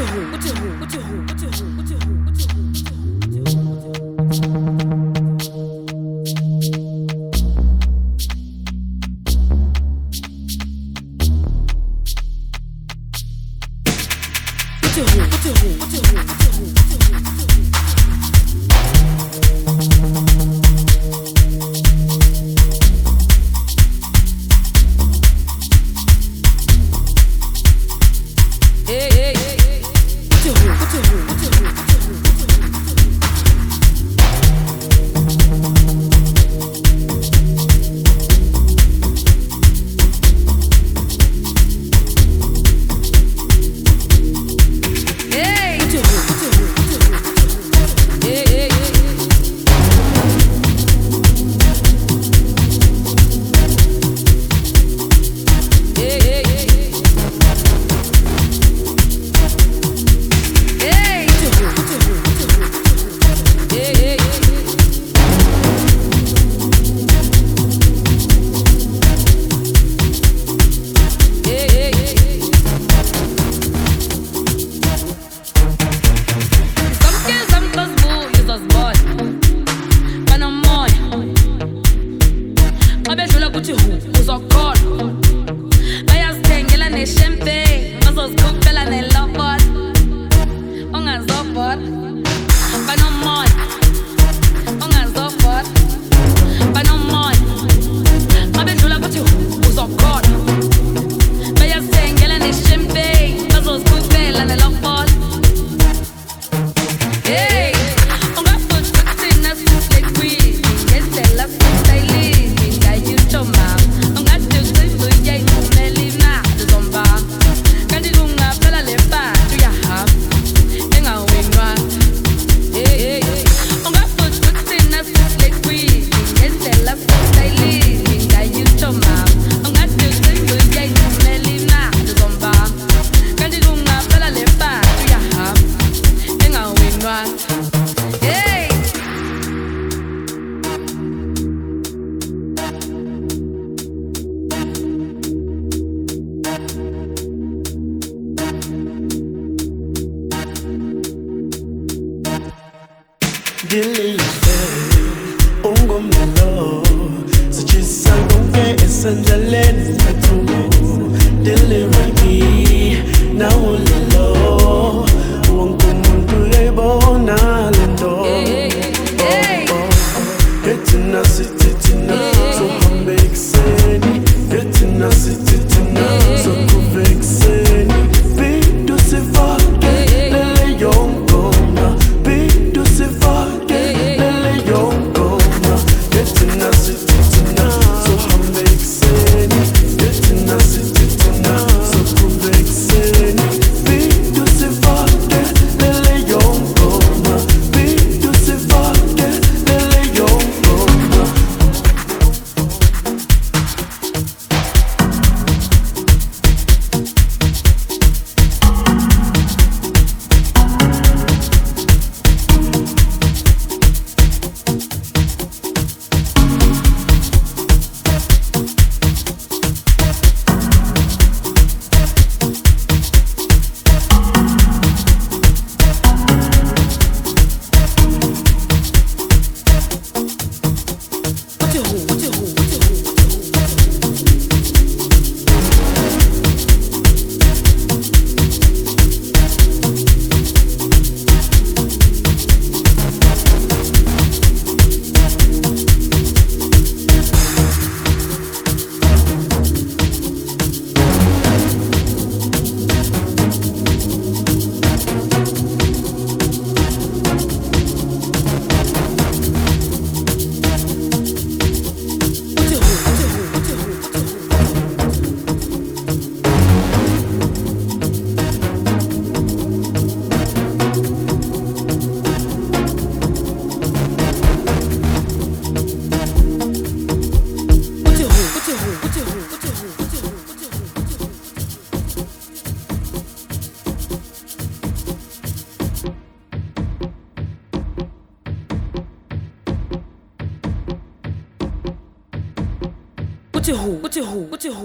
What do you do? What do you do? What do you do? What do you do? ukuthi hu uzokholwa bayazithengela neshampe bazozikhokhela nelobola ongazobhola dilly ungom nalo sichisa konke esandlaleni zethu deliver me nawo lelo wonke umuntu uyayibona 就虎，我就虎，我就虎。